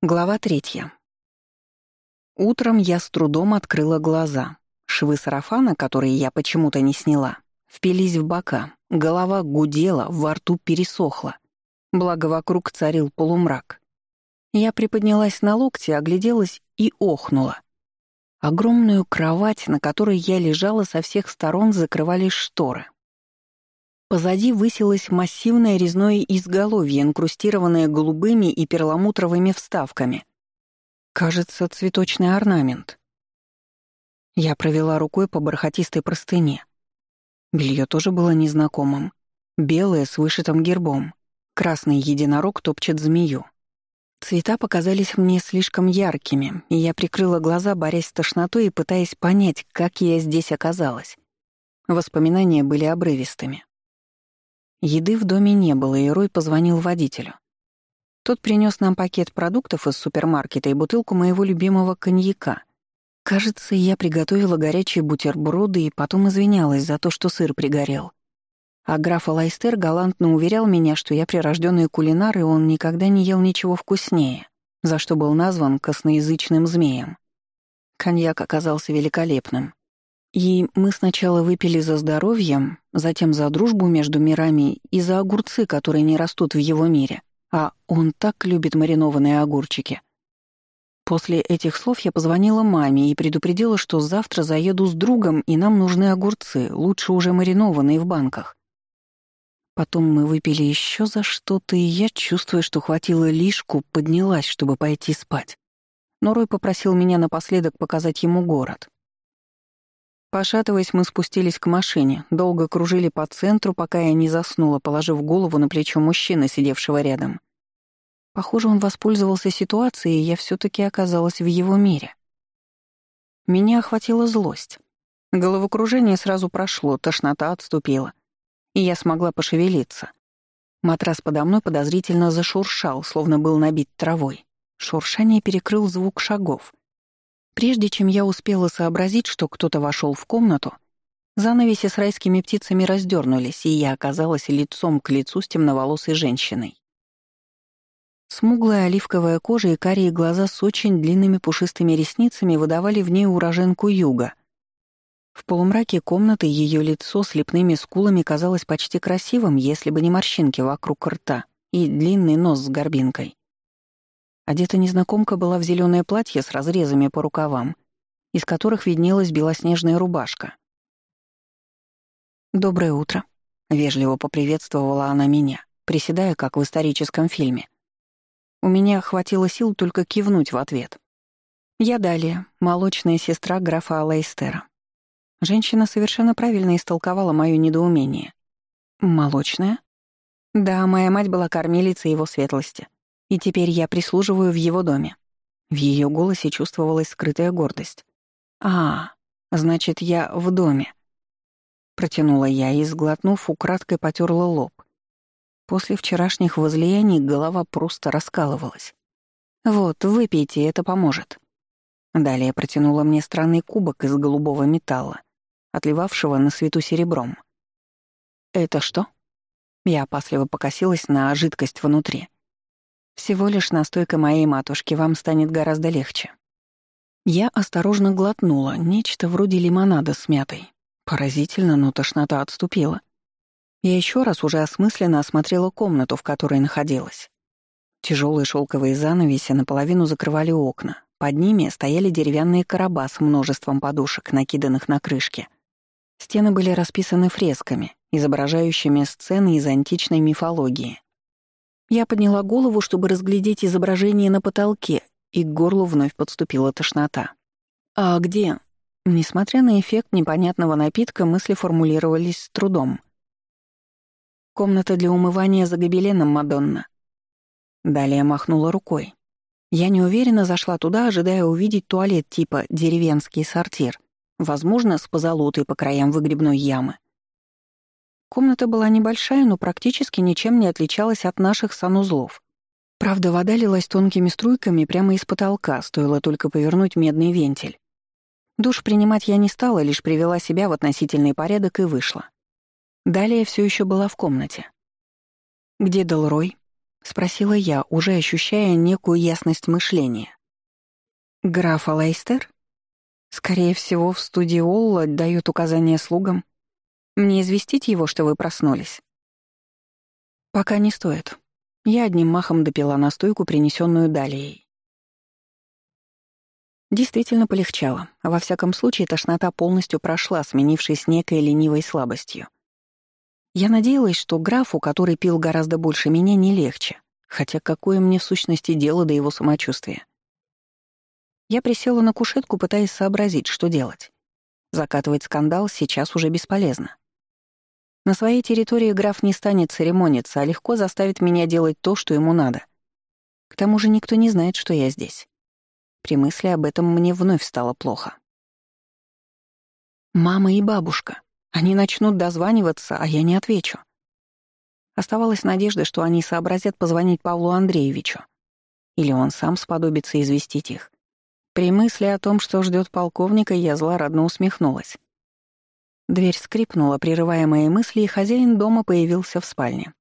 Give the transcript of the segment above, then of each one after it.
Глава третья. Утром я с трудом открыла глаза. Швы сарафана, которые я почему-то не сняла, впились в бока, голова гудела, во рту пересохла. Благо вокруг царил полумрак. Я приподнялась на локте, огляделась и охнула. Огромную кровать, на которой я лежала, со всех сторон закрывали шторы. Позади высилось массивное резное изголовье, инкрустированное голубыми и перламутровыми вставками. Кажется, цветочный орнамент. Я провела рукой по бархатистой простыне. Белье тоже было незнакомым. Белое с вышитым гербом. Красный единорог топчет змею. Цвета показались мне слишком яркими, и я прикрыла глаза, борясь с тошнотой и пытаясь понять, как я здесь оказалась. Воспоминания были обрывистыми. Еды в доме не было, и Рой позвонил водителю. Тот принес нам пакет продуктов из супермаркета и бутылку моего любимого коньяка. Кажется, я приготовила горячие бутерброды и потом извинялась за то, что сыр пригорел. А граф Алайстер галантно уверял меня, что я прирожденный кулинар, и он никогда не ел ничего вкуснее, за что был назван косноязычным змеем. Коньяк оказался великолепным. И мы сначала выпили за здоровье, затем за дружбу между мирами и за огурцы, которые не растут в его мире. А он так любит маринованные огурчики. После этих слов я позвонила маме и предупредила, что завтра заеду с другом, и нам нужны огурцы, лучше уже маринованные в банках. Потом мы выпили еще за что-то, и я, чувствуя, что хватило лишку, поднялась, чтобы пойти спать. Но Рой попросил меня напоследок показать ему город. Пошатываясь, мы спустились к машине, долго кружили по центру, пока я не заснула, положив голову на плечо мужчины, сидевшего рядом. Похоже, он воспользовался ситуацией, и я все таки оказалась в его мире. Меня охватила злость. Головокружение сразу прошло, тошнота отступила, и я смогла пошевелиться. Матрас подо мной подозрительно зашуршал, словно был набит травой. Шуршание перекрыл звук шагов — Прежде чем я успела сообразить, что кто-то вошел в комнату, занавеси с райскими птицами раздернулись, и я оказалась лицом к лицу с темноволосой женщиной. Смуглая оливковая кожа и карие глаза с очень длинными пушистыми ресницами выдавали в ней уроженку юга. В полумраке комнаты ее лицо с лепными скулами казалось почти красивым, если бы не морщинки вокруг рта и длинный нос с горбинкой. Одета незнакомка была в зеленое платье с разрезами по рукавам, из которых виднелась белоснежная рубашка. «Доброе утро», — вежливо поприветствовала она меня, приседая, как в историческом фильме. У меня хватило сил только кивнуть в ответ. «Я далее, молочная сестра графа Алайстера». Женщина совершенно правильно истолковала моё недоумение. «Молочная?» «Да, моя мать была кормилицей его светлости», и теперь я прислуживаю в его доме». В ее голосе чувствовалась скрытая гордость. «А, значит, я в доме». Протянула я и, сглотнув, украдкой потерла лоб. После вчерашних возлияний голова просто раскалывалась. «Вот, выпейте, это поможет». Далее протянула мне странный кубок из голубого металла, отливавшего на свету серебром. «Это что?» Я опасливо покосилась на жидкость внутри. Всего лишь настойка моей матушки, вам станет гораздо легче. Я осторожно глотнула, нечто вроде лимонада с мятой. Поразительно, но тошнота отступила. Я еще раз уже осмысленно осмотрела комнату, в которой находилась. Тяжелые шелковые занавеси наполовину закрывали окна. Под ними стояли деревянные короба с множеством подушек, накиданных на крышки. Стены были расписаны фресками, изображающими сцены из античной мифологии. Я подняла голову, чтобы разглядеть изображение на потолке, и к горлу вновь подступила тошнота. «А где?» Несмотря на эффект непонятного напитка, мысли формулировались с трудом. «Комната для умывания за гобеленом, Мадонна». Далее махнула рукой. Я неуверенно зашла туда, ожидая увидеть туалет типа «деревенский сортир», возможно, с позолотой по краям выгребной ямы. Комната была небольшая, но практически ничем не отличалась от наших санузлов. Правда, вода лилась тонкими струйками прямо из потолка, стоило только повернуть медный вентиль. Душ принимать я не стала, лишь привела себя в относительный порядок и вышла. Далее все еще была в комнате. «Где Делрой?» — спросила я, уже ощущая некую ясность мышления. «Граф Алайстер? Скорее всего, в студии Олла дает указания слугам. Мне известить его, что вы проснулись?» «Пока не стоит». Я одним махом допила настойку, принесенную Далией. Действительно полегчало. Во всяком случае, тошнота полностью прошла, сменившись некой ленивой слабостью. Я надеялась, что графу, который пил гораздо больше меня, не легче, хотя какое мне в сущности дело до его самочувствия. Я присела на кушетку, пытаясь сообразить, что делать. Закатывать скандал сейчас уже бесполезно. На своей территории граф не станет церемониться, а легко заставит меня делать то, что ему надо. К тому же никто не знает, что я здесь. При мысли об этом мне вновь стало плохо. Мама и бабушка. Они начнут дозваниваться, а я не отвечу. Оставалась надежда, что они сообразят позвонить Павлу Андреевичу. Или он сам сподобится известить их. При мысли о том, что ждет полковника, я злорадно усмехнулась. Дверь скрипнула, прерывая мои мысли, и хозяин дома появился в спальне.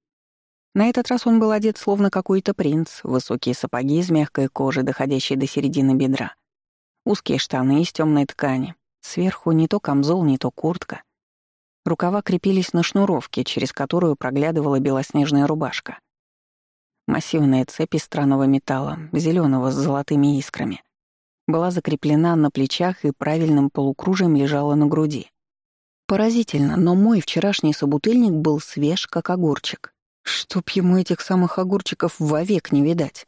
На этот раз он был одет словно какой-то принц, высокие сапоги из мягкой кожи, доходящие до середины бедра, узкие штаны из темной ткани, сверху не то камзол, не то куртка. Рукава крепились на шнуровке, через которую проглядывала белоснежная рубашка. Массивная цепь из странного металла, зеленого с золотыми искрами, была закреплена на плечах и правильным полукружием лежала на груди. Поразительно, но мой вчерашний собутыльник был свеж, как огурчик. Чтоб ему этих самых огурчиков вовек не видать.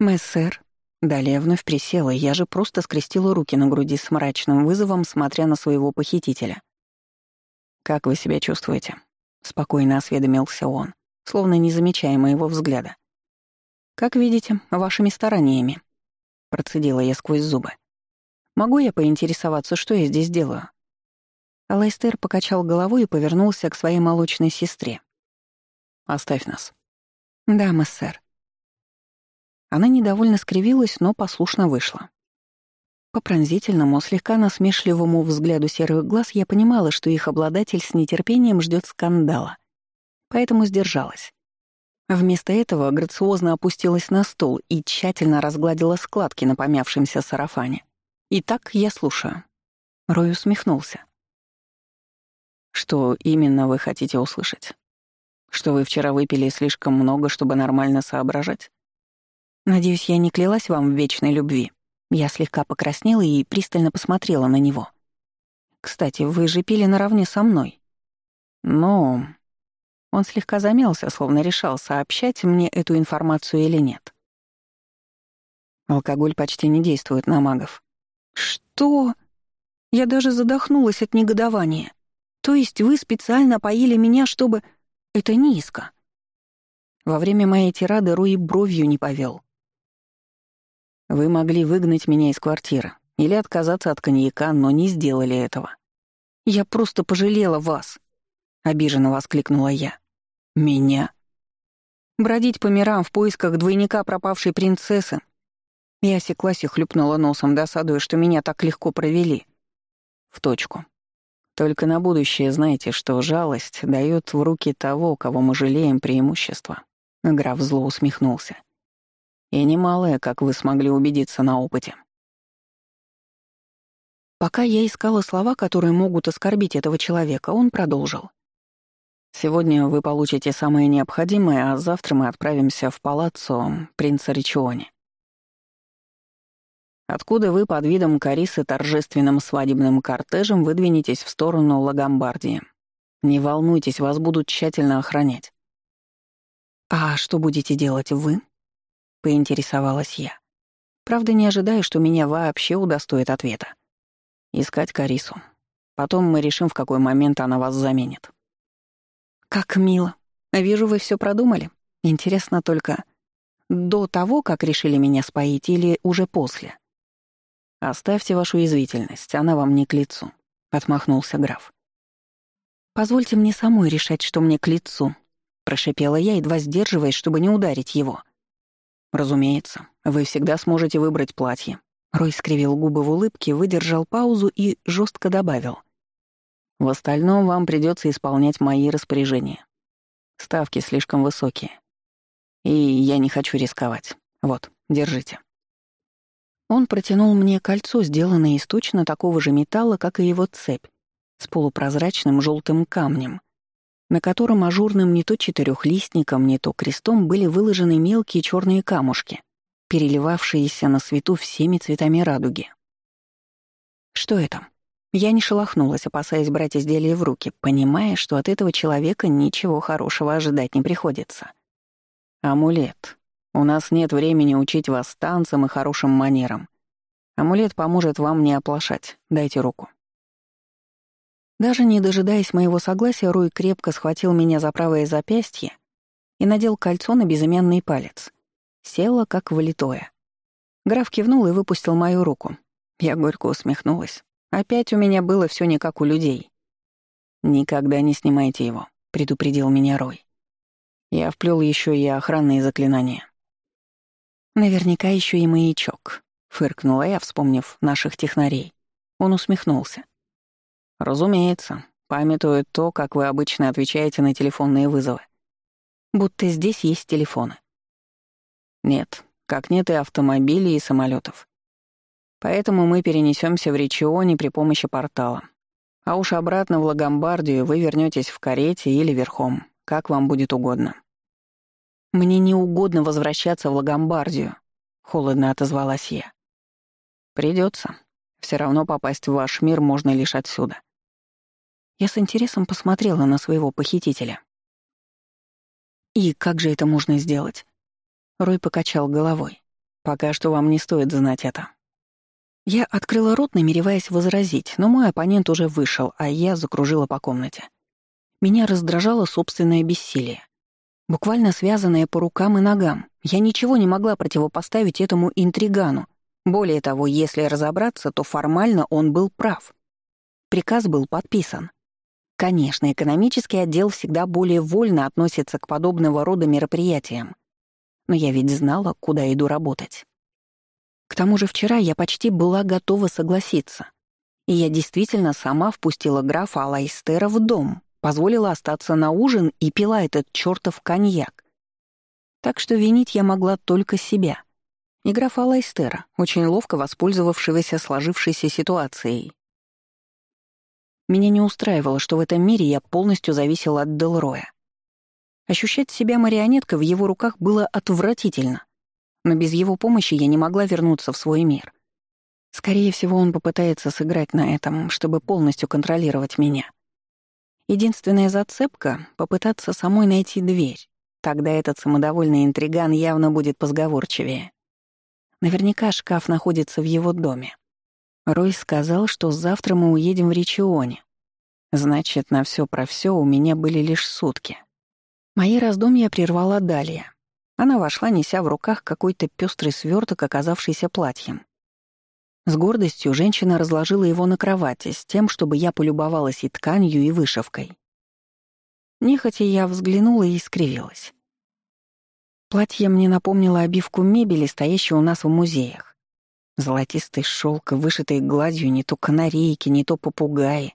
«Мессер». Далее вновь присела, я же просто скрестила руки на груди с мрачным вызовом, смотря на своего похитителя. «Как вы себя чувствуете?» — спокойно осведомился он, словно не замечая моего взгляда. «Как видите, вашими стараниями», — процедила я сквозь зубы. «Могу я поинтересоваться, что я здесь делаю?» Алайстер покачал головой и повернулся к своей молочной сестре. Оставь нас». «Да, мессер». Она недовольно скривилась, но послушно вышла. По пронзительному, слегка насмешливому взгляду серых глаз я понимала, что их обладатель с нетерпением ждет скандала. Поэтому сдержалась. Вместо этого грациозно опустилась на стул и тщательно разгладила складки на помявшемся сарафане. «Итак, я слушаю». Рой усмехнулся. «Что именно вы хотите услышать?» Что вы вчера выпили слишком много, чтобы нормально соображать? Надеюсь, я не клялась вам в вечной любви. Я слегка покраснела и пристально посмотрела на него. Кстати, вы же пили наравне со мной. Но... Он слегка замялся, словно решал, сообщать мне эту информацию или нет. Алкоголь почти не действует на магов. Что? Я даже задохнулась от негодования. То есть вы специально поили меня, чтобы... Это низко. Во время моей тирады Руи бровью не повел. Вы могли выгнать меня из квартиры или отказаться от коньяка, но не сделали этого. Я просто пожалела вас, обиженно воскликнула я. Меня? Бродить по мирам в поисках двойника пропавшей принцессы. Я осеклась и хлюпнула носом, досадуя, что меня так легко провели. В точку. Только на будущее знайте, что жалость дает в руки того, кого мы жалеем, преимущество. Граф зло усмехнулся. И немалое, как вы смогли убедиться на опыте. Пока я искала слова, которые могут оскорбить этого человека, он продолжил. «Сегодня вы получите самое необходимое, а завтра мы отправимся в палаццо принца Ричиони откуда вы под видом Карисы торжественным свадебным кортежем выдвинетесь в сторону Лагомбардии. Не волнуйтесь, вас будут тщательно охранять. «А что будете делать вы?» — поинтересовалась я. Правда, не ожидая, что меня вообще удостоит ответа. «Искать Карису. Потом мы решим, в какой момент она вас заменит». «Как мило. Вижу, вы все продумали. Интересно только, до того, как решили меня споить, или уже после?» «Оставьте вашу язвительность, она вам не к лицу», — отмахнулся граф. «Позвольте мне самой решать, что мне к лицу», — прошипела я, едва сдерживаясь, чтобы не ударить его. «Разумеется, вы всегда сможете выбрать платье». Рой скривил губы в улыбке, выдержал паузу и жестко добавил. «В остальном вам придется исполнять мои распоряжения. Ставки слишком высокие. И я не хочу рисковать. Вот, держите». Он протянул мне кольцо, сделанное из точно такого же металла, как и его цепь, с полупрозрачным желтым камнем, на котором ажурным не то четырехлистником, не то крестом были выложены мелкие черные камушки, переливавшиеся на свету всеми цветами радуги. Что это? Я не шелохнулась, опасаясь брать изделие в руки, понимая, что от этого человека ничего хорошего ожидать не приходится. Амулет. У нас нет времени учить вас танцам и хорошим манерам. Амулет поможет вам не оплошать. Дайте руку. Даже не дожидаясь моего согласия, Руй крепко схватил меня за правое запястье и надел кольцо на безымянный палец. Села, как валитое. Граф кивнул и выпустил мою руку. Я горько усмехнулась. Опять у меня было все не как у людей. «Никогда не снимайте его», — предупредил меня Рой. Я вплел еще и охранные заклинания. Наверняка еще и маячок, фыркнула я, вспомнив наших технарей. Он усмехнулся. Разумеется, памятует то, как вы обычно отвечаете на телефонные вызовы. Будто здесь есть телефоны. Нет, как нет и автомобилей, и самолетов. Поэтому мы перенесемся в Ричионе при помощи портала. А уж обратно в Лагомбардию вы вернетесь в карете или верхом, как вам будет угодно. «Мне не угодно возвращаться в Лагомбардию», — холодно отозвалась я. Придется. Все равно попасть в ваш мир можно лишь отсюда». Я с интересом посмотрела на своего похитителя. «И как же это можно сделать?» Рой покачал головой. «Пока что вам не стоит знать это». Я открыла рот, намереваясь возразить, но мой оппонент уже вышел, а я закружила по комнате. Меня раздражало собственное бессилие буквально связанная по рукам и ногам. Я ничего не могла противопоставить этому интригану. Более того, если разобраться, то формально он был прав. Приказ был подписан. Конечно, экономический отдел всегда более вольно относится к подобного рода мероприятиям. Но я ведь знала, куда иду работать. К тому же вчера я почти была готова согласиться. И я действительно сама впустила графа Алайстера в дом, позволила остаться на ужин и пила этот чертов коньяк. Так что винить я могла только себя. И графа очень ловко воспользовавшегося сложившейся ситуацией. Меня не устраивало, что в этом мире я полностью зависела от Делроя. Ощущать себя марионеткой в его руках было отвратительно, но без его помощи я не могла вернуться в свой мир. Скорее всего, он попытается сыграть на этом, чтобы полностью контролировать меня. Единственная зацепка — попытаться самой найти дверь. Тогда этот самодовольный интриган явно будет позговорчивее. Наверняка шкаф находится в его доме. Рой сказал, что завтра мы уедем в Ричионе. Значит, на все про все у меня были лишь сутки. Мои раздумья прервала Далия. Она вошла, неся в руках какой-то пестрый сверток, оказавшийся платьем. С гордостью женщина разложила его на кровати с тем, чтобы я полюбовалась и тканью, и вышивкой. Нехотя я взглянула и скривилась. Платье мне напомнило обивку мебели, стоящей у нас в музеях. Золотистый шелк, вышитый гладью не то канарейки, не то попугаи.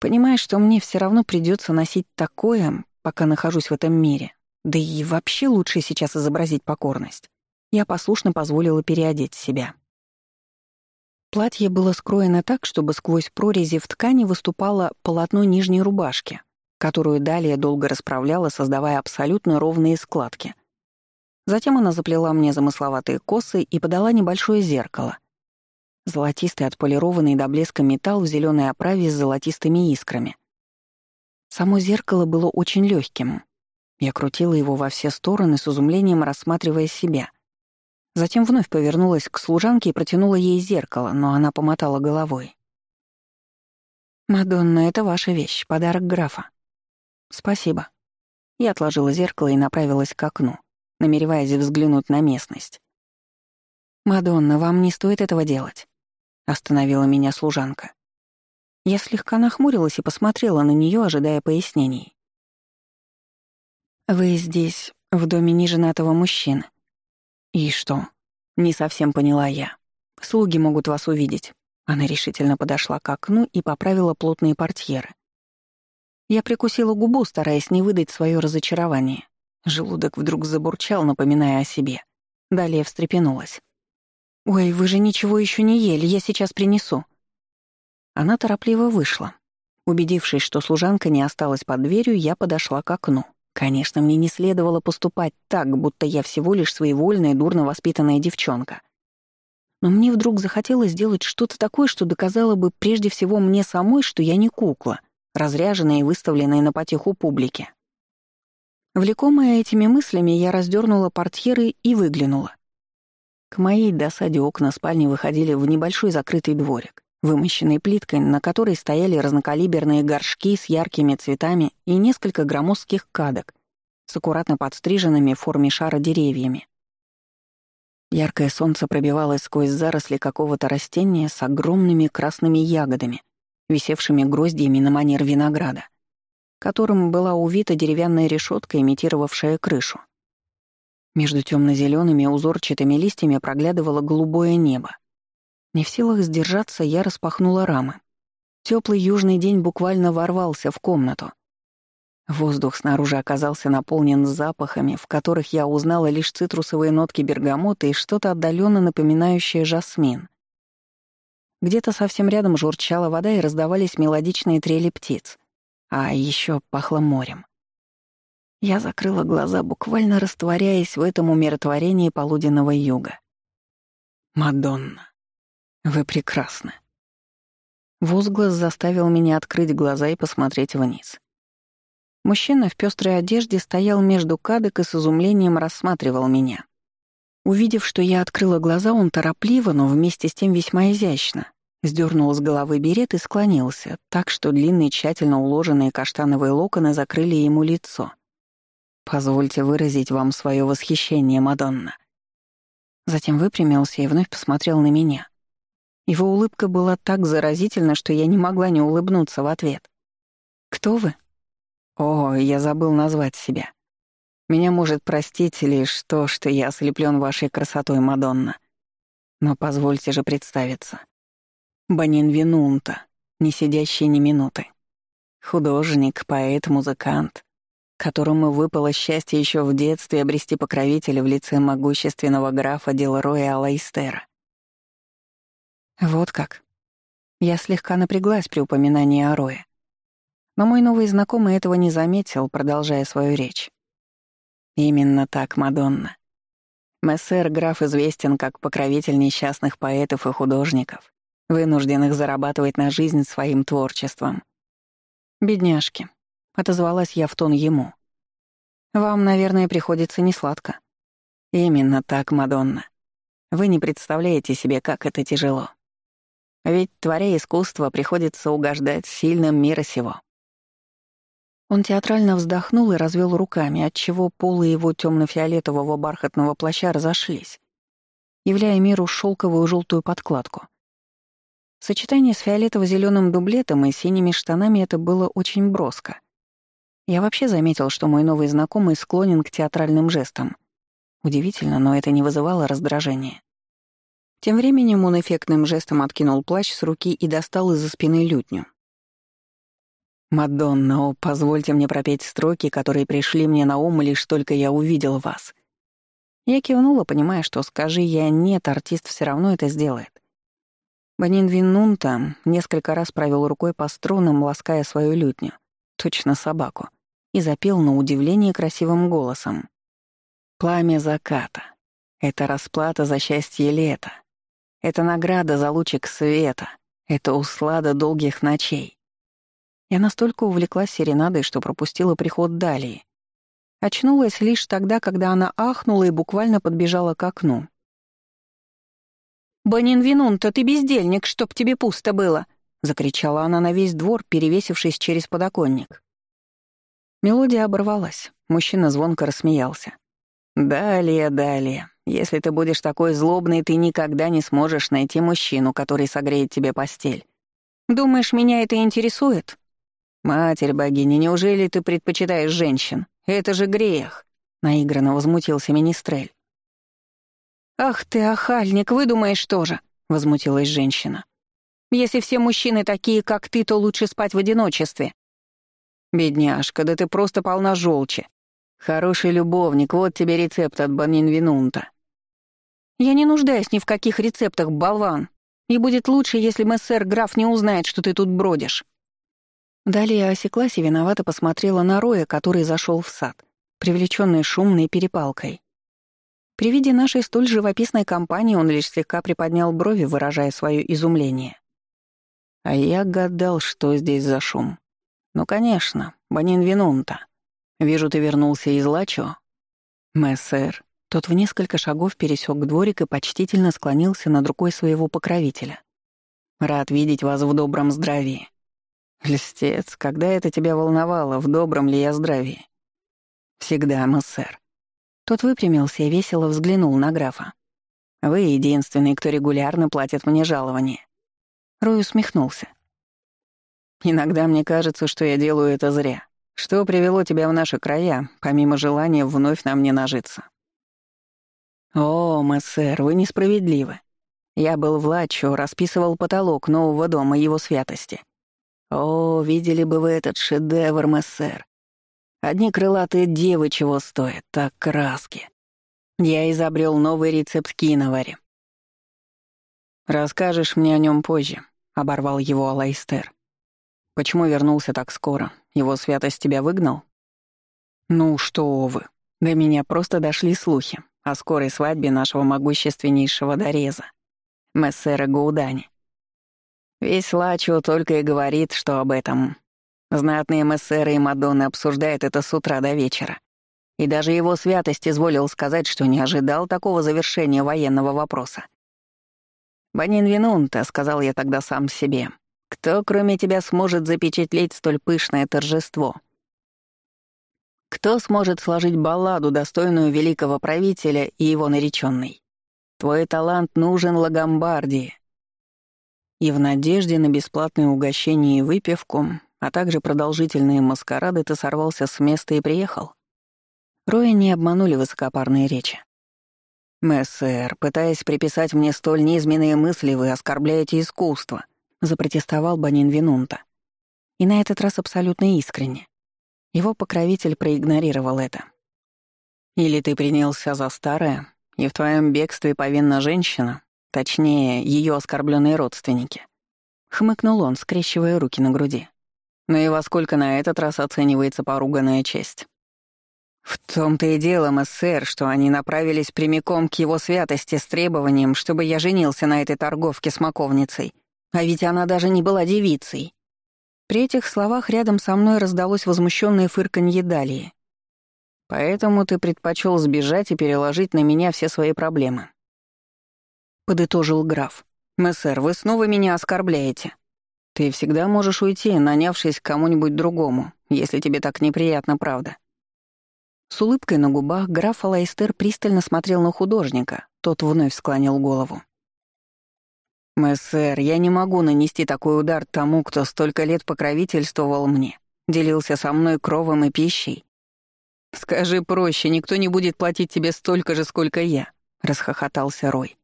Понимая, что мне все равно придется носить такое, пока нахожусь в этом мире, да и вообще лучше сейчас изобразить покорность, я послушно позволила переодеть себя. Платье было скроено так, чтобы сквозь прорези в ткани выступало полотно нижней рубашки, которую далее долго расправляла, создавая абсолютно ровные складки. Затем она заплела мне замысловатые косы и подала небольшое зеркало. Золотистый отполированный до блеска металл в зеленой оправе с золотистыми искрами. Само зеркало было очень легким. Я крутила его во все стороны с изумлением, рассматривая себя — Затем вновь повернулась к служанке и протянула ей зеркало, но она помотала головой. «Мадонна, это ваша вещь, подарок графа». «Спасибо». Я отложила зеркало и направилась к окну, намереваясь взглянуть на местность. «Мадонна, вам не стоит этого делать», — остановила меня служанка. Я слегка нахмурилась и посмотрела на нее, ожидая пояснений. «Вы здесь, в доме неженатого мужчины. «И что?» — не совсем поняла я. «Слуги могут вас увидеть». Она решительно подошла к окну и поправила плотные портьеры. Я прикусила губу, стараясь не выдать свое разочарование. Желудок вдруг забурчал, напоминая о себе. Далее встрепенулась. «Ой, вы же ничего еще не ели, я сейчас принесу». Она торопливо вышла. Убедившись, что служанка не осталась под дверью, я подошла к окну. Конечно, мне не следовало поступать так, будто я всего лишь своевольная, дурно воспитанная девчонка. Но мне вдруг захотелось сделать что-то такое, что доказало бы прежде всего мне самой, что я не кукла, разряженная и выставленная на потеху публики. Влекомая этими мыслями, я раздернула портьеры и выглянула. К моей досаде окна спальни выходили в небольшой закрытый дворик, вымощенный плиткой, на которой стояли разнокалиберные горшки с яркими цветами и несколько громоздких кадок с аккуратно подстриженными в форме шара деревьями. Яркое солнце пробивалось сквозь заросли какого-то растения с огромными красными ягодами, висевшими гроздьями на манер винограда которым была увита деревянная решетка, имитировавшая крышу. Между темно-зелеными узорчатыми листьями проглядывало голубое небо. Не в силах сдержаться, я распахнула рамы. Теплый южный день буквально ворвался в комнату. Воздух снаружи оказался наполнен запахами, в которых я узнала лишь цитрусовые нотки бергамота и что-то отдаленно напоминающее жасмин. Где-то совсем рядом журчала вода и раздавались мелодичные трели птиц а еще пахло морем. Я закрыла глаза, буквально растворяясь в этом умиротворении полуденного юга. «Мадонна, вы прекрасны». Возглас заставил меня открыть глаза и посмотреть вниз. Мужчина в пестрой одежде стоял между кадок и с изумлением рассматривал меня. Увидев, что я открыла глаза, он торопливо, но вместе с тем весьма изящно Сдернул с головы берет и склонился, так что длинные тщательно уложенные каштановые локоны закрыли ему лицо. «Позвольте выразить вам свое восхищение, Мадонна». Затем выпрямился и вновь посмотрел на меня. Его улыбка была так заразительна, что я не могла не улыбнуться в ответ. «Кто вы?» «О, я забыл назвать себя. Меня может простить лишь то, что я ослеплен вашей красотой, Мадонна. Но позвольте же представиться. Банин Винунта, не сидящий ни минуты. Художник, поэт, музыкант, которому выпало счастье еще в детстве обрести покровителя в лице могущественного графа Делроя Алайстера. Вот как. Я слегка напряглась при упоминании о Рое. Но мой новый знакомый этого не заметил, продолжая свою речь. Именно так, Мадонна. Мессер граф известен как покровитель несчастных поэтов и художников вынужденных зарабатывать на жизнь своим творчеством. «Бедняжки», — отозвалась я в тон ему. «Вам, наверное, приходится несладко». «Именно так, Мадонна. Вы не представляете себе, как это тяжело. Ведь, творя искусство, приходится угождать сильным мира сего». Он театрально вздохнул и развел руками, отчего полы его темно-фиолетового бархатного плаща разошлись, являя миру шелковую желтую подкладку. Сочетание с фиолетово-зеленым дублетом и синими штанами это было очень броско. Я вообще заметил, что мой новый знакомый склонен к театральным жестам. Удивительно, но это не вызывало раздражения. Тем временем он эффектным жестом откинул плащ с руки и достал из-за спины лютню. «Мадонна, о, позвольте мне пропеть строки, которые пришли мне на ум, лишь только я увидел вас». Я кивнула, понимая, что скажи я «нет», артист все равно это сделает. Банин Виннунта несколько раз провел рукой по струнам, лаская свою лютню, точно собаку, и запел на удивление красивым голосом. «Пламя заката. Это расплата за счастье лета. Это награда за лучик света. Это услада долгих ночей». Я настолько увлеклась серенадой, что пропустила приход Далии. Очнулась лишь тогда, когда она ахнула и буквально подбежала к окну, «Банин Винун-то ты бездельник, чтоб тебе пусто было!» — закричала она на весь двор, перевесившись через подоконник. Мелодия оборвалась. Мужчина звонко рассмеялся. «Далее, далее. Если ты будешь такой злобный, ты никогда не сможешь найти мужчину, который согреет тебе постель. Думаешь, меня это интересует? Матерь богини, неужели ты предпочитаешь женщин? Это же грех!» Наигранно возмутился Министрель. «Ах ты, охальник, выдумаешь тоже», — возмутилась женщина. «Если все мужчины такие, как ты, то лучше спать в одиночестве». «Бедняжка, да ты просто полна желчи», — Хороший любовник, вот тебе рецепт от Банинвинунта. Я не нуждаюсь ни в каких рецептах, болван. И будет лучше, если мессер граф не узнает, что ты тут бродишь. Далее осеклась и виновато посмотрела на Роя, который зашел в сад, привлеченный шумной перепалкой. При виде нашей столь живописной компании он лишь слегка приподнял брови, выражая свое изумление. А я гадал, что здесь за шум. Ну, конечно, Банин Винунта. Вижу, ты вернулся из Лачо. Мессер. Тот в несколько шагов пересек дворик и почтительно склонился над рукой своего покровителя. Рад видеть вас в добром здравии. Льстец, когда это тебя волновало, в добром ли я здравии? Всегда, мессер. Тот выпрямился и весело взглянул на графа. Вы единственный, кто регулярно платит мне жалование. Рой усмехнулся. Иногда мне кажется, что я делаю это зря. Что привело тебя в наши края, помимо желания вновь на мне нажиться? О, мессер, вы несправедливы. Я был в Лачо, расписывал потолок нового дома его святости. О, видели бы вы этот шедевр, мессер. Одни крылатые девы чего стоят, так краски. Я изобрел новый рецепт киновари. «Расскажешь мне о нем позже», — оборвал его Алайстер. «Почему вернулся так скоро? Его святость тебя выгнал?» «Ну что вы, до меня просто дошли слухи о скорой свадьбе нашего могущественнейшего Дореза, мессера Гаудани. Весь Лачо только и говорит, что об этом. Знатные мессеры и Мадонны обсуждают это с утра до вечера. И даже его святость изволил сказать, что не ожидал такого завершения военного вопроса. «Банин Винунта», — сказал я тогда сам себе, — «кто, кроме тебя, сможет запечатлеть столь пышное торжество?» Кто сможет сложить балладу, достойную великого правителя и его нареченной? Твой талант нужен Лагомбардии, и в надежде на бесплатное угощение и выпивку, а также продолжительные маскарады, ты сорвался с места и приехал. Роя не обманули высокопарные речи. «Мессер, пытаясь приписать мне столь низменные мысли, вы оскорбляете искусство», — запротестовал Банин Винунта. И на этот раз абсолютно искренне. Его покровитель проигнорировал это. «Или ты принялся за старое, и в твоем бегстве повинна женщина, Точнее, ее оскорбленные родственники. Хмыкнул он, скрещивая руки на груди. Ну и во сколько на этот раз оценивается поруганная честь? В том-то и дело, мессер, что они направились прямиком к его святости с требованием, чтобы я женился на этой торговке с. А ведь она даже не была девицей. При этих словах рядом со мной раздалось возмущенное фырканье Далии. Поэтому ты предпочел сбежать и переложить на меня все свои проблемы. — подытожил граф. «Мессер, вы снова меня оскорбляете. Ты всегда можешь уйти, нанявшись к кому-нибудь другому, если тебе так неприятно, правда». С улыбкой на губах граф Алайстер пристально смотрел на художника, тот вновь склонил голову. «Мессер, я не могу нанести такой удар тому, кто столько лет покровительствовал мне, делился со мной кровом и пищей. Скажи проще, никто не будет платить тебе столько же, сколько я», — расхохотался Рой.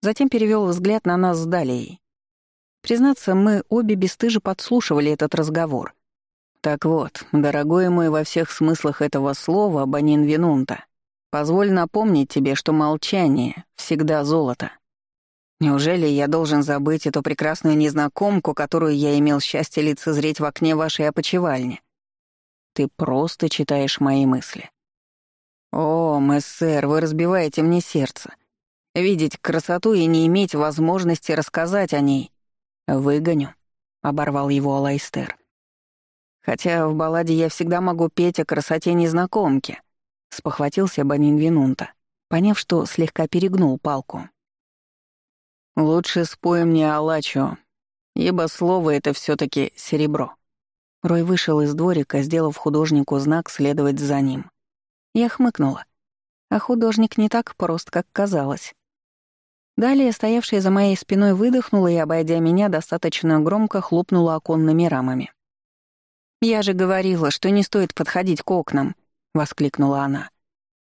Затем перевел взгляд на нас с Далией. Признаться, мы обе бесстыже подслушивали этот разговор. «Так вот, дорогой мой во всех смыслах этого слова, Банин Винунта, позволь напомнить тебе, что молчание — всегда золото. Неужели я должен забыть эту прекрасную незнакомку, которую я имел счастье лицезреть в окне вашей опочивальни? Ты просто читаешь мои мысли. О, мессер, вы разбиваете мне сердце. Видеть красоту и не иметь возможности рассказать о ней. «Выгоню», — оборвал его Алайстер. «Хотя в балладе я всегда могу петь о красоте незнакомки», — спохватился Банин Винунта, поняв, что слегка перегнул палку. «Лучше спой мне Алачо, ибо слово это все таки серебро». Рой вышел из дворика, сделав художнику знак следовать за ним. Я хмыкнула. А художник не так прост, как казалось. Далее стоявшая за моей спиной выдохнула и, обойдя меня, достаточно громко хлопнула оконными рамами. «Я же говорила, что не стоит подходить к окнам», — воскликнула она.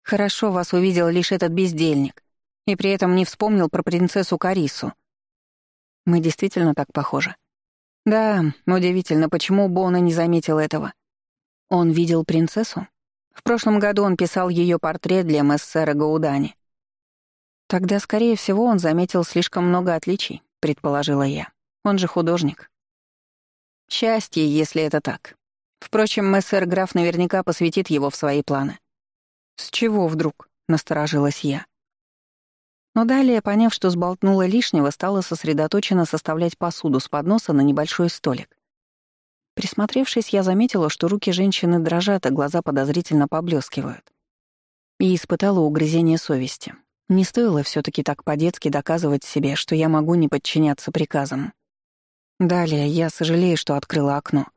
«Хорошо вас увидел лишь этот бездельник, и при этом не вспомнил про принцессу Карису». Мы действительно так похожи. Да, удивительно, почему Бона не заметил этого. Он видел принцессу? В прошлом году он писал ее портрет для мессера Гаудани. Тогда, скорее всего, он заметил слишком много отличий, предположила я. Он же художник. Счастье, если это так. Впрочем, мессер граф наверняка посвятит его в свои планы. «С чего вдруг?» — насторожилась я. Но далее, поняв, что сболтнула лишнего, стала сосредоточенно составлять посуду с подноса на небольшой столик. Присмотревшись, я заметила, что руки женщины дрожат, а глаза подозрительно поблескивают. И испытала угрызение совести. Не стоило все таки так по-детски доказывать себе, что я могу не подчиняться приказам. Далее я сожалею, что открыла окно.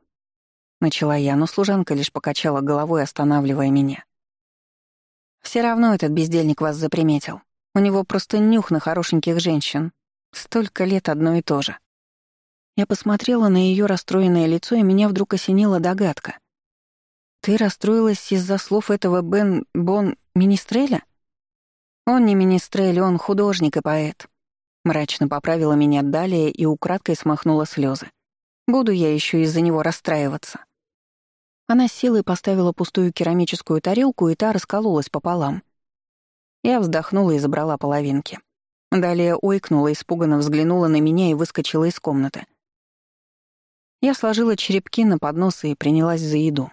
Начала я, но служанка лишь покачала головой, останавливая меня. Все равно этот бездельник вас заприметил. У него просто нюх на хорошеньких женщин. Столько лет одно и то же. Я посмотрела на ее расстроенное лицо, и меня вдруг осенила догадка. «Ты расстроилась из-за слов этого Бен Бон Министреля?» «Он не Министрель, он художник и поэт», Мрачно поправила меня далее и украдкой смахнула слезы. Буду я еще из-за него расстраиваться. Она с силой поставила пустую керамическую тарелку, и та раскололась пополам. Я вздохнула и забрала половинки. Далее ойкнула, испуганно взглянула на меня и выскочила из комнаты. Я сложила черепки на поднос и принялась за еду.